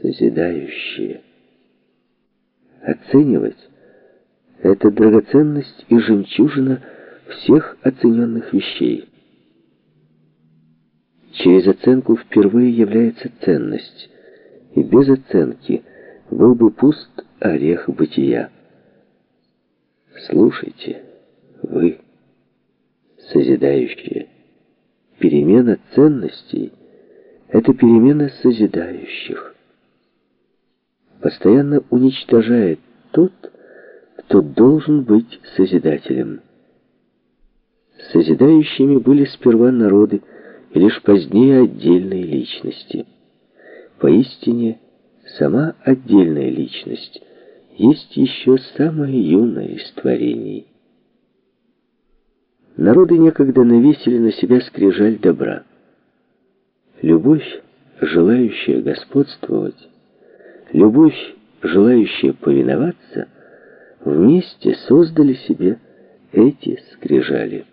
созидающее. Оценивать — это драгоценность и жемчужина всех оцененных вещей. Через оценку впервые является ценность, и без оценки был бы пуст орех бытия. Слушайте, вы, созидающие, перемена ценностей — это перемена созидающих. Постоянно уничтожает тот, кто должен быть созидателем. Созидающими были сперва народы, и лишь позднее отдельные личности. Поистине, сама отдельная личность есть еще самое юное из творений. Народы некогда навесили на себя скрижаль добра. Любовь, желающая господствовать, любовь, желающая повиноваться, вместе создали себе эти скрижали.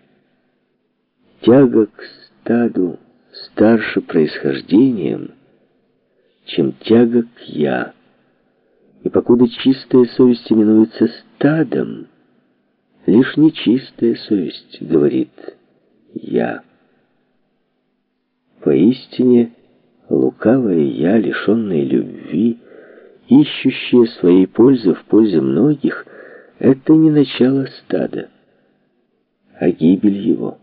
Тяга к стаду старше происхождением, чем тяга к «я». И покуда чистая совесть именуется стадом, лишь нечистая совесть говорит «я». Поистине, лукавое «я», лишенное любви, ищущее своей пользы в пользе многих, это не начало стада, а гибель его.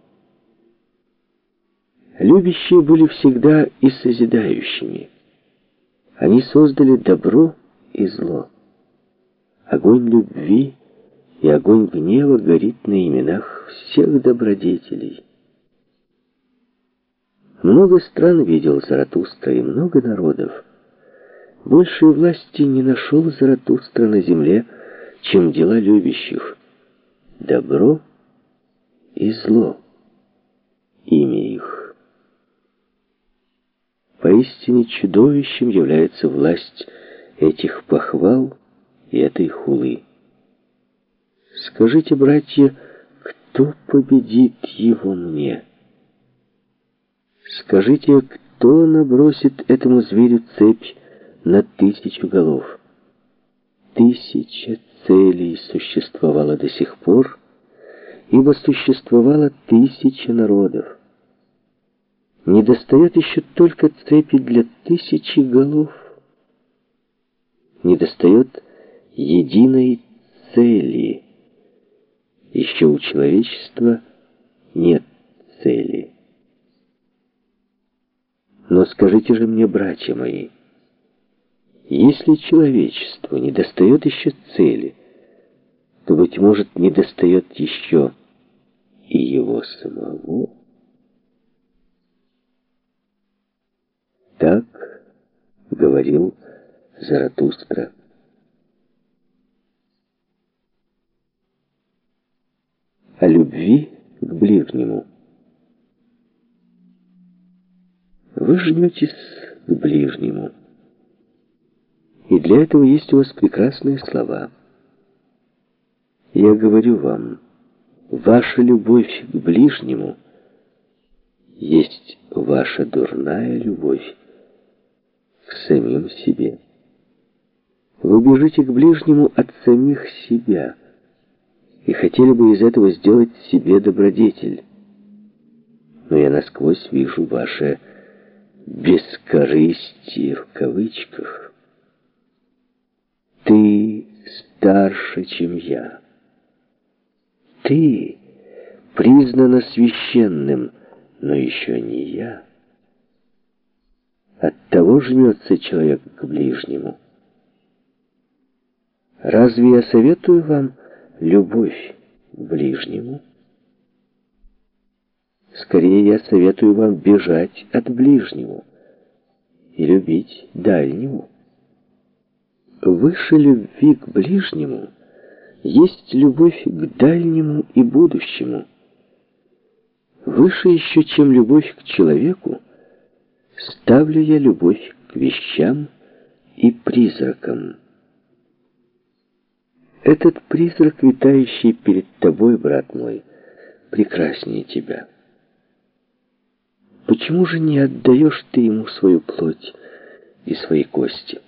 Любящие были всегда и созидающими. Они создали добро и зло. Огонь любви и огонь гнева горит на именах всех добродетелей. Много стран видел Заратустра и много народов. Большей власти не нашел Заратустра на земле, чем дела любящих. Добро и зло. Имя их. Поистине чудовищем является власть этих похвал и этой хулы. Скажите, братья, кто победит его мне? Скажите, кто набросит этому зверю цепь на тысячу голов? Тысяча целей существовало до сих пор, ибо существовало тысяча народов. Не достает еще только цепи для тысячи голов. Не достает единой цели. Еще у человечества нет цели. Но скажите же мне, братья мои, если человечеству не достает еще цели, то, быть может, не достает еще и его самого. Так говорил Заратустра. О любви к ближнему. Вы жметесь к ближнему. И для этого есть у вас прекрасные слова. Я говорю вам, ваша любовь к ближнему есть ваша дурная любовь к самим себе. Вы бежите к ближнему от самих себя и хотели бы из этого сделать себе добродетель. Но я насквозь вижу ваше «бескорыстие» в кавычках. Ты старше, чем я. Ты признана священным, но еще не я. От того жмется человек к ближнему. Разве я советую вам любовь к ближнему? Скорее я советую вам бежать от ближнего и любить дальнему. Выше любви к ближнему есть любовь к дальнему и будущему. Выше еще, чем любовь к человеку, ставлю я любовь к вещам и призракам. Этот призрак, витающий перед тобой, брат мой, прекраснее тебя. Почему же не отдаешь ты ему свою плоть и свои кости?